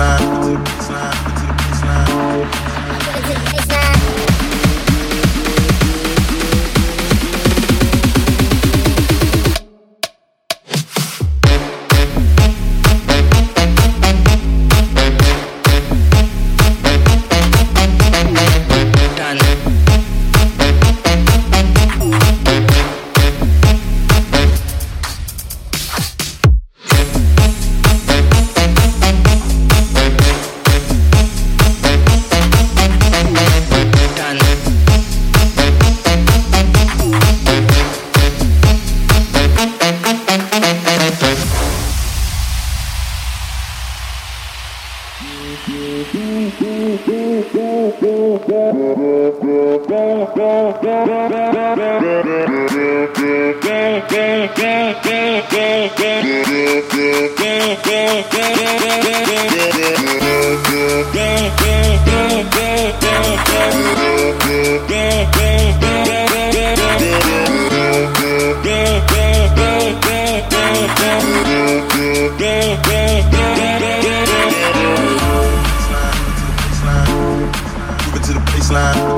slide. slide. Yeah. baseline.